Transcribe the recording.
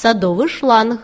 садовый шланг.